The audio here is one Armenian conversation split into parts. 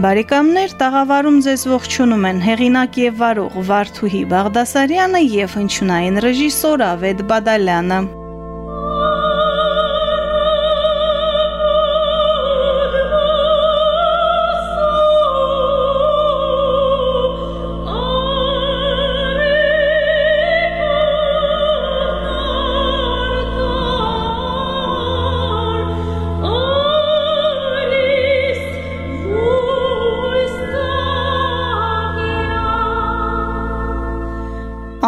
Բարեկամներ, տաղավարում ձեզ ողջունում են հեղինակ եւ վարող Վարդուհի Բաղդասարյանը եւ հնչյունային ռեժիսոր Ավետ Բադալյանը։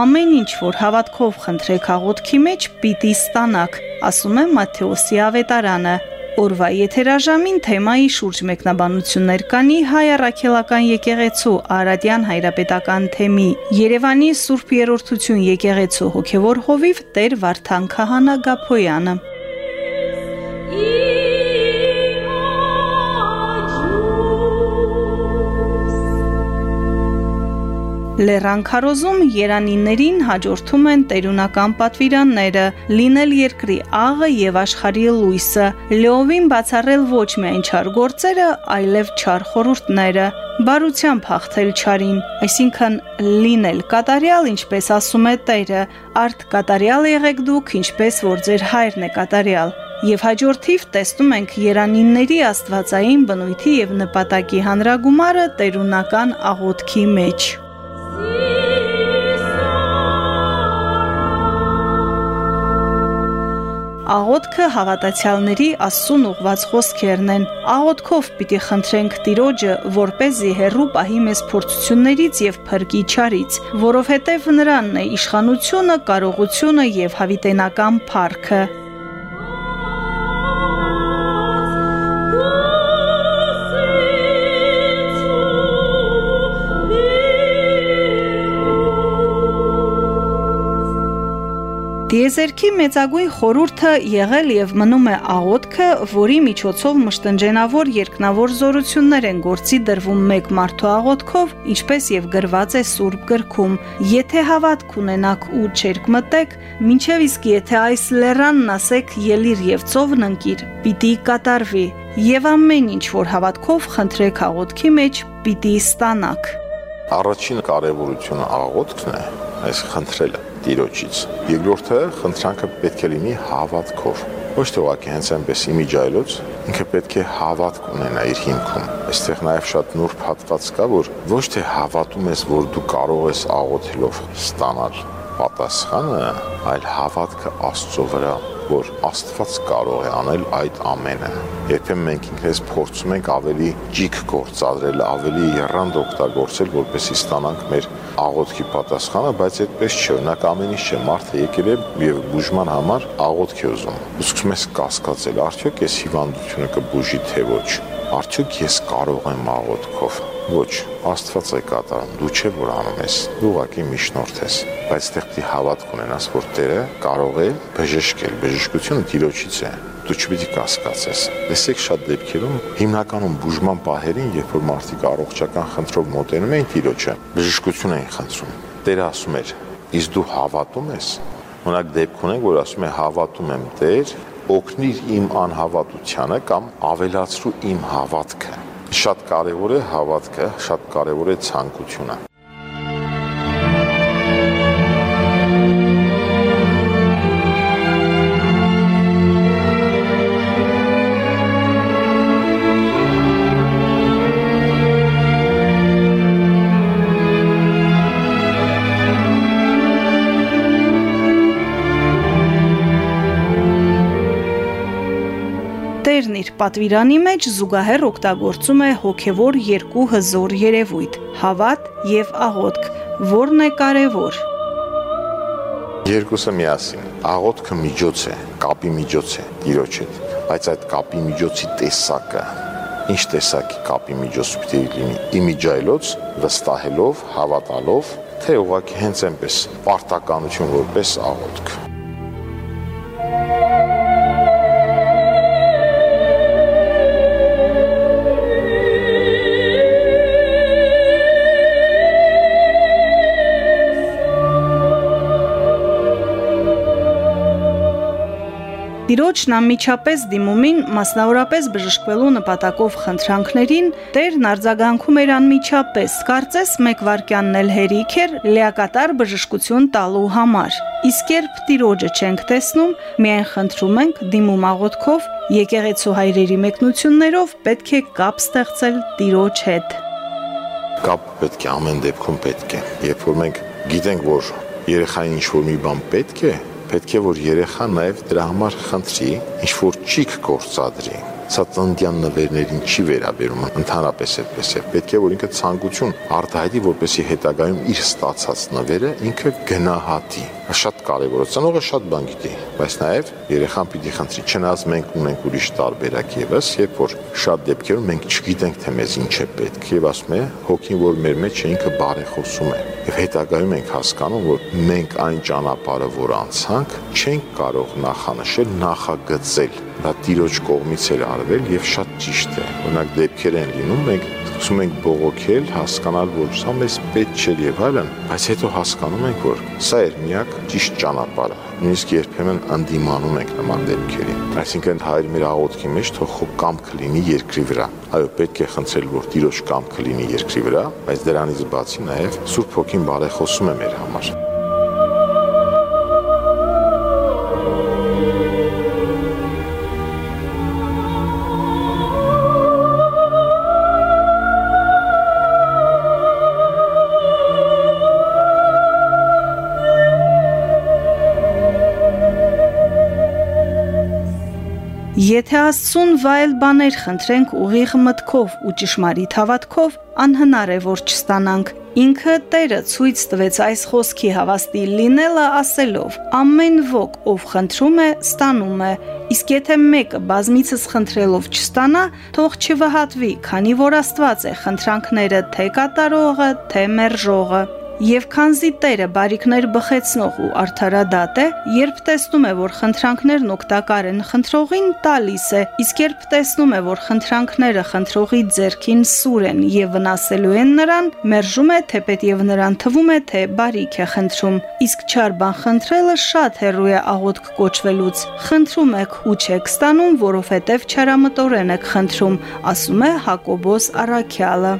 Ամեն ինչ, որ հավատքով խնդրեք աղոթքի մեջ, պիտի ստանաք, ասում է Մատթեոսի ավետարանը։ Օրվա եթերաժամին թեմայի շուրջ մեկնաբանություններ կանի հայ առաքելական եկեղեցու Արադյան հայրապետական թեմի Երևանի Սուրբ Երորդություն եկեղեցու հոգևոր հովիվ Տեր Վարդան Քահանա Գափոյանը։ Լեռան քարոզում երանիներին հաջորդում են տերունական պատվիրանները՝ լինել երկրի աղը եւ աշխարհի լույսը, լեովին բացառել ոչ միայն չար գործերը, այլև չար խորուրդները, բարությամբ հաղթել չարին, այսինքն լինել կատարյալ, ինչպես ասում է Տերը, արդ կատարյալ եղեք դուք, ինչպես որ ձեր հայրն է կատարյալ։ Եվ հաջորդիվ տեսնում ենք Երանինների աստվածային բնույթի եւ նպատակի հանրագումարը տերունական աղոթքի մեջ։ Աղոթքը հավատացյալների Աստծուն ուղված խոսքերն են։ Աղոթքով պիտի խնդրենք Տիրոջը, որ เป զի հերրու պահի մեզ փորձություններից եւ փրկի չարից, որովհետեւ նրանն է իշխանությունը, կարողությունը եւ հավիտենական փառքը։ Դիեզերքի մեծագույն խորուրդը եղել եւ մնում է աղոթքը, որի միջոցով մշտնջենավոր երկնավոր զորություններ են գործի դրվում մեկ մարդու աղոթքով, ինչպես եւ գրված է Սուրբ գրքում. Եթե հավատք ունենաք ու չերկ մտեք, ինչեւ իսկ եթե այս լերանն ասեք ելիր եւ ծովն ընկիր, պիտի կատարվի, եւ ամեն ինչ որ հավատքով խնդրեք աղոթքի մեջ, պիտի ստանաք։ Առաջին կարևորությունը աղոթքն է, այս խնդրելը Տիրոջից։ Երկրորդը խնդրանքը պետք է լինի հավատքով։ Ոչ թե ուղղակի հենց այնպես իմիջայլոց, ինքը պետք է հավատք ունենա իր հիմքում։ Այստեղ նաև շատ նուրբ հատված կա, որ ոչ թե հավատում ես, որ դու կարող ես աղոթելով ստանալ պատասխանը, այլ հավատքը Աստծո վրա որ Աստված կարող է անել այդ ամենը։ Երբեմն մենք ինքներս փորձում ենք ավելի ջիկ գործադրել, ավելի երրանդ օգտագործել, որպեսզի ստանանք մեր աղոթքի պատասխանը, բայց այդպես չէ։ Օրինակ ամեն ինչ չէ, մարդը եկել է եւ բուժման համար աղոթք է ուզում։ Ուզում ես կասկածել, արդյոք այս հիվանդությունը կբուժի թե ոչ։ Արդյոք ես կարող եմ աղոթքով Ոչ, Աստված է կատարում, դու չէ որ անում ես, դու ուղակի միջնորդ ես, բայց այդտեղ դի հավատք ունենաս, որ Տերը կարող է բժշկել, բժշկությունը Տիրոջից է դու չպիտի կասկածես։ Տեսեք շատ դեպքերում հիմնականում բուժման պահերին, երբ որ մարդիկ առողջական խնդրով մոտենում էին Տիրոջը, բժշկություն էին խնդրում։ Տերը ասում էր. «Իսկ դու հավատում ես»։ Օրինակ դեպք ունենք, որ ասում է հավատում եմ Տեր, օգնիր իմ անհավատությանը կամ ավելացրու իմ հավատքը շատ կարևոր է հավատքը, շատ կարևոր է ցանկությունը։ Իր պատվիրանի մեջ զուգահեռ օգտագործում է հոգևոր երկու հզոր երևույթ՝ հավատ եւ աղոթք, որն է կարևոր։ Երկուսը միասին։ Աղոթքը միջոց է, կապի միջոց է Տիրոջ հետ։ բայց այդ կապի միջոցի տեսակը ինչ տեսակի կապի միջոց պիտի լինի իմիջայլոց վստահելով հավատալով թե ուղղակի հենց այնպես պարտականություն որպես աղոթք Տիրոջն անմիջապես դիմումին մասնավորապես բժշկվելու նպատակով խնդրանքներին Տերն արձագանքում էր անմիջապես, կարծես մեկ վարքյանն էլ հերիք էր լիակատար բժշկություն տալու համար։ Իսկ երբ Տիրոջը չենք տեսնում, միայն խնդրում ենք դիմում աղոթքով, եկեղեցու հայրերի մեկնություններով պետք է կապ ստեղծել Տիրոջ հետ։ Կապ պետք է ամեն դեպքում պետք է։ Երբ որ մենք գիտենք, որ երեխային ինչ որ մի բան պետք է, պետք է որ երեխան նաև դրա համար խնդրի, ինչ որ ճիք կործադրի սա ծննդյան նվերներին չի վերաբերում ընդհանրապես այդպես է պետք է որ ինքը ցանկություն արտահայտի որպեսի հետագայում իր ստացած նվերը ինքը գնահատի շատ կարևոր է ծնողը շատ բան գիտի բայց նաև երեխան պիտի խնդրի չնայած մենք ունենք ուրիշ տարբերակ եւս երբ որ շատ դեպքերում մենք չգիտենք թե մեզ ինչ է պետք եւ ասում է հոգին որ մեր մեջ է ինքը բարեխոսում է եւ հետագայում ենք հասկանում որ մենք այն ճանապարհը որ անցանք չենք կարող նախանշել նախագծել դա տիրոջ կողմից էր արվել եւ շատ ճիշտ է։ Օրինակ դեպքեր են լինում, մենք սկսում ենք բողոքել, հասկանալ, որ սա մեզ պետք չէ եւ այլն, բայց հետո հասկանում ենք, որ սա էր միակ ճիշտ ճանապարհը։ Նույնիսկ երբեմն անդիմանում ենք նման դեպքերին։ Այսինքն հայր մեր աղոթքի մեջ թող խո կամք լինի երկրի վրա։ Այո, պետք է խնդրել, որ Տիրոջ կամքը լինի երկրի վրա, բայց դրանից բացի նաև Սուրբ Հոգին բարեխոսում է մեր համար։ Եթե Աստծուն վայել բաներ խնդրենք ուղիղ մտքով ու ճշմարիտ հավատքով, անհնար է որ չստանանք։ Ինքը Տերը ցույց տվեց այս խոսքի հավաստի լինելը ասելով. ամեն ոք ով խնդրում է, ստանում է, իսկ եթե մեկը բազմիցս խնդրելով չստանա, թող չվհատվի, քանի որ Աստված է խնդրանքները թե կատարողը, թե մերժողը։ Եվ քանզի Տերը բարիքներ բխեցնող ու արդարադատ է, երբ տեսնում է, որ խնդրանքներն օգտակար են խնդրողին, տալիս է, իսկ երբ տեսնում է, որ խնդրանքները խնդրողի ձեռքին սուր են եւ վնասելու են նրան, մերժում է, թեպետ եւ նրան թվում է, թե բարիք է խնդրում։ Իսկ չար բան խնդրելը շատ հեռու է աղոթք կոչվելուց։ Խնդրում եք ու չեք ստանում, որովհետեւ չարամտորեն եք խնդրում, ասում է Հակոբոս Արաքյալը։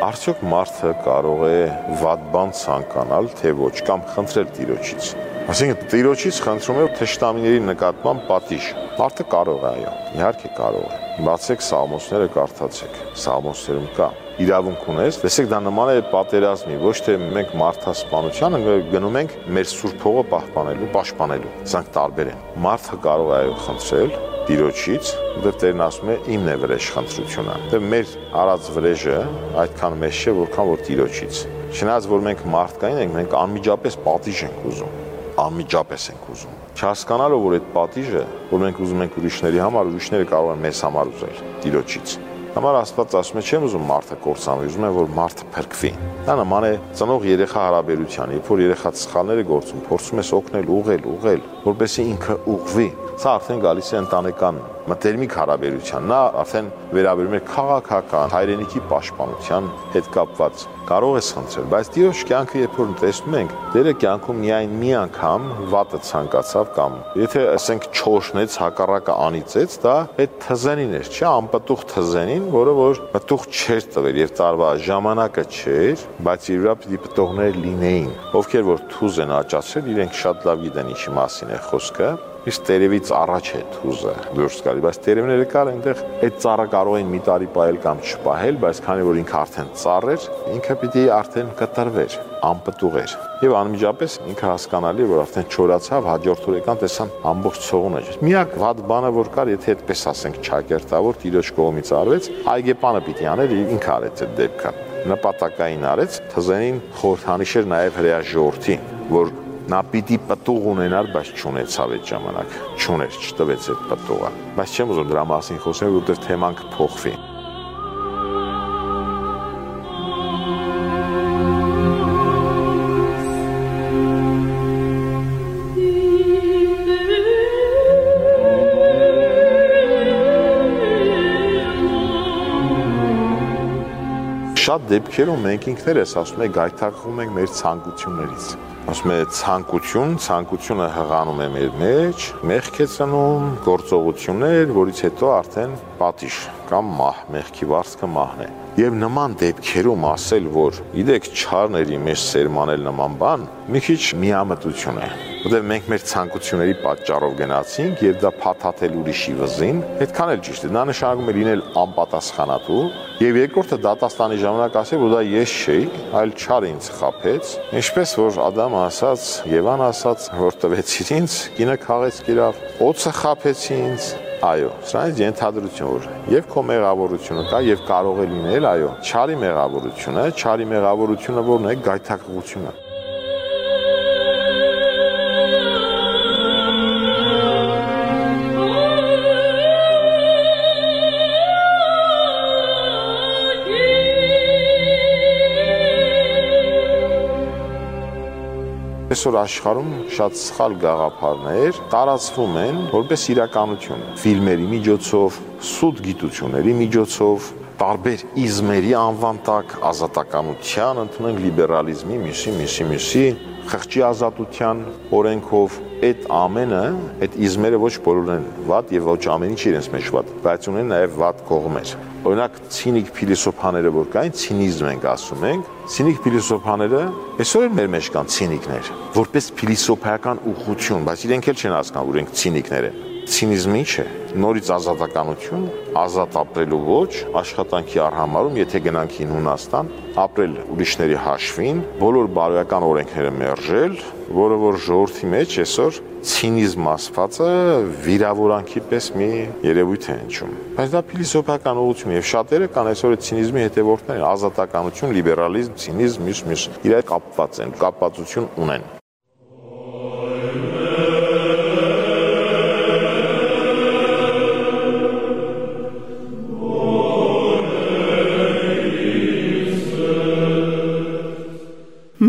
Արդյոք մարդը կարող է վատ բան ցանկանալ, թե ոչ, կամ խնդրել Տիրոջից։ Այսինքն Տիրոջից խնդրում է թշնամիների նկատմամբ պատիժ։ Մարդը կարող է, այո, իհարկե կարող է։ Բացեք սաղմոսները կարդացեք։ Սաղմոսներում կա իրավունք ունես, տեսեք դա նման է պատերազմի, ոչ թե մենք մարդասպանությանը գնում ենք մեր սուրբ հողը պահպանելու, պաշտպանելու։ Սրանք տարբեր են։ Մարդը կարող է այո խնդրել, Տիրոջից, որտեղ Տերն ասում է իմն է վրեժ խնդրությունը։ Դե մեր արած վրեժը այդքան մեծ չէ, որքան որ Տիրոջից։ Չնայած որ մենք մարդկային ենք, մենք անմիջապես պատիժ ենք ուզում անմիջապես ենք ուզում։ Չհասկանալով որ այդ պատիժը, որ մենք ուզում ենք ուրիշների համար, ուրիշները կարող են մեզ համար ուզել Տիրոջից։ Համար Աստված ասում է, չեմ ուզում մարդը կործանվի, ուզում եմ որ մարդը փրկվի։ Դա նման է ծնող երեխա հարաբերության, երբ որ երեխա սխալներ է գործում, փորձում ես օգնել, ուղղել, ուղղել, որպեսզի ինքը ուղղվի Սա արդեն գալիս է ընտանեկան մտերմիկ հարաբերության։ Նա արդեն վերաբերում է քաղաքական, հայրենիքի պաշտպանության հետ կապված։ Կարող է խնդրել, բայց Տիրոջ կյանքը երբ որ տեսնում ենք, դերը կյանքում միայն մի անգամ վատը ցանկացավ կամ եթե ասենք չոշնեց, հակառակը անիծեց, դա այդ թզենին էր, չէ, անպտուղ թզենին, որը որ պտուղ չէր տվել եւ տարվա ժամանակը չէր, բայց իր վրա պիտի պտուղներ լինեին։ Ովքեր որ թուզ են աճացրել, իրենք շատ լավ գիտեն ինչի մասին է խոսքը իսկ տերևից առաջ է թուզը դուրս գալի, բայց տերևները կար այնտեղ այդ ծառը կարող են մի տարի պահել կամ չպահել, բայց քանի որ ինքը արդեն ծառ էր, ինքը պիտի արդեն կտրվեր, անպտուղ էր։ Եվ անմիջապես ինքը հասկանալի որ արդեն չորացավ, հաջորդ օրեկան տեսան ամբողջ ցողունը։ Միակ վատ բանը որ կար, եթե այդպես ասենք ճակերտավոր տիրոջ կողմից արվեց, այգեպանը պիտի աներ, ինքը արեց այդ դեպքը նպատակային արեց թզենին խորհրդանիշ էր նաև հրեա ժողովրդին որ Նա պիտի պտուղ ունենար, բայց չունեցավ այդ ժամանակ։ Չուներ, չտվեց այդ պտուղը։ Բայց չեմ ուզում դրա մասին խոսել, որովհետև թեման կփոխվի։ շատ դեպքերում մենք ինքներս ասում ենք գայթակղում ենք մեր ցանկություններից ասում է ցանկություն, ցանկությունը հղանում է մեր մեջ, մեղք է ծնում, գործողություններ, որից հետո արդեն պատիժ կամ մահ, մեղքի վարձքը մահն է։ Եվ նման դեպքերում ասել, որ գիտեք, չարների մեջ սերմանել նման բան, մի քիչ միամտություն է։ Որտեղ մենք մեր ցանկությունների պատճառով գնացինք եւ դա փաթաթել ուրիշի վզին, այդքան էլ ճիշտ է։ Դա նշանակում է լինել անպատասխանատու եւ երկրորդը դատաստանի ժամանակ ասել, որ դա ես չէի, այլ չարը ինձ խափեց։ Ինչպես որ Ադամ ասաց, Եվան ասաց, որ տվեցիր ինձ, կինը քաղեց գիրավ, օծը խափեցի ինձ, Այո, սրանից ենթադրություն որ եւ քո մեղավորությունը կա եւ կարող է լինել, այո, չարի մեղավորությունը, չարի մեղավորությունը որն է գայթակղությունը։ Այսօր աշխարհում շատ սխալ գաղափարներ տարածվում են որպես իրականություն։ Ֆիլմերի միջոցով, սուտ գիտությունների միջոցով, տարբեր իզմերի անվան տակ ազատականության, ընդունենք լիբերալիզմի, միսի, միսի, միսի, խղճի ազատության օրենքով այդ ամենը, այդ իզմերը ոչ բոլորն են վատ եւ ոչ ամեն ինչ իրենց մեջ վատ, բայց ունեն նաեւ վատ կողմեր։ Օրինակ ցինիկ փիլիսոփաները որ կային, ցինիզմ ենք ասում ենք, ցինիկ փիլիսոփաները այսօր էլ մեր մեջ կան ցինիկներ, որպես փիլիսոփայական ուղղություն, բայց իրենք էլ չեն հասկանում, որ ենք ցինիկներ են։ Ցինիզմը ինչ է։ Նորից ազատականություն, ազատ ապրելու ոչ, աշխատանքի արհամարում, եթե գնանք հին Հունաստան, ապրել ուրիշների հաշվին, բոլոր բարոյական օրենքները մերժել, որը որ ժողովրդի մեջ այսօր ցինիզմ ասվածը վիրավորանքի պես մի երևույթ է հնչում։ Բայց դա փիլիսոփական ուղղություն եւ շատերը կան այսօր ցինիզմի հետևորդներ, ազատականություն, լիբերալիզմ, ցինիզմ, մյուս մյուս իրար կապված են, կապվածություն ունեն։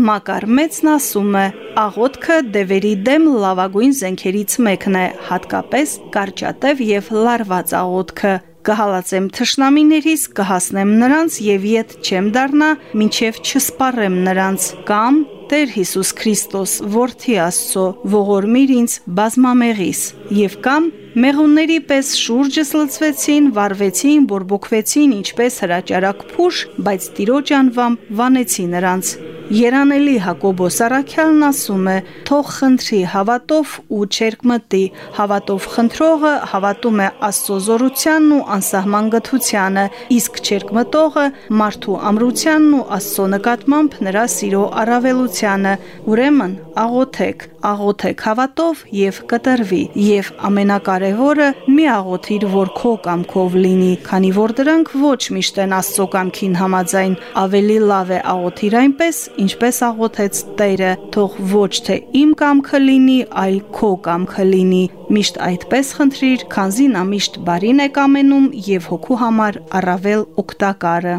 Մակար մեծն ասում է. աղոթքը դևերի դեմ լավագույն զենքերից մեկն է, հատկապես կարճատև եւ լարված աղոթքը։ Կհալածեմ թշնամիներիս, կհասնեմ նրանց եւ իդ չեմ դառնա, ինչև չսպառեմ նրանց, կամ Տեր Հիսուս Քրիստոս, որդի Աստծո, ողորմիր ինձ բազմամեղիս, եւ կամ Մեղունների պես շուրջս լծվեցին, վարվեցին, բորբոքվեցին, ինչպես հրաճարակ փուշ, բայց Տիրոջ անվամ վանեցի նրանց։ Երանելի Հակոբոս Արաքյալն ասում է. «Թող խնդրի հավատով ու չերկմտի։ Հավատով խնդրողը հավատում է Աստծո զորությանն ու անսահման գթությանը, իսկ չերկմտողը մարդու ամրությանն ու Աստծո նկատմամբ նրա սիրո առավելությանը։ Ուրեմն աղոթեք, աղոթեք հավատով եւ կտրվի։ Եվ ամենակարևորը՝ մի աղոթիր, որ քո կամքով լինի, քանի որ դրանք ոչ միշտ են Աստծո կամքին համաձայն։ Ավելի լավ է աղոթիր այնպես, ինչպես աղոթեց Տերը, թող ոչ թե իմ կամքը լինի, այլ քո կամքը լինի։ Միշտ այդպես խնդրիր, քանզի նա միշտ բարին է կամենում եւ հոգու համար առավել օգտակարը։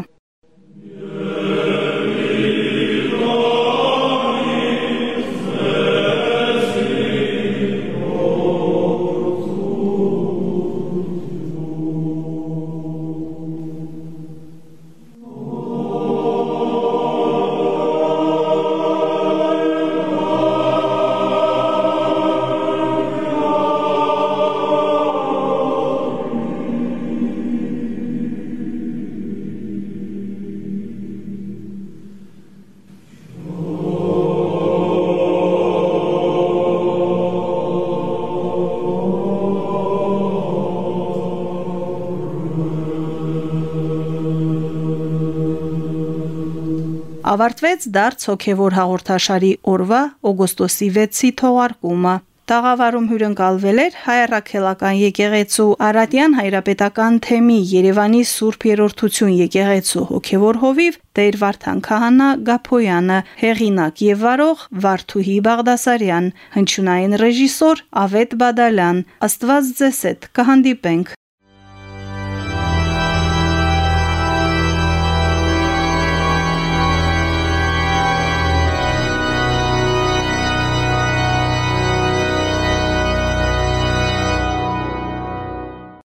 ավարտվեց դարձ հոգևոր հաղորդաշարի օրվա օգոստոսի 6-ի թողարկումը։ Տաղավարում հյուրընկալվել էր հայրաքելական եկեղեցու Արատյան հայրապետական թեմի Երևանի Սուրբ Երորդություն եկեղեցու հոգևոր հովիվ Տեր Վարդան Քահանա Գափոյանը, հեղինակ եւ վարող Վարդուհի Բաղդասարյան, հնչյունային ռեժիսոր Ավետ Բադալյան։ Աստված ձեզ հետ կհանդիպենք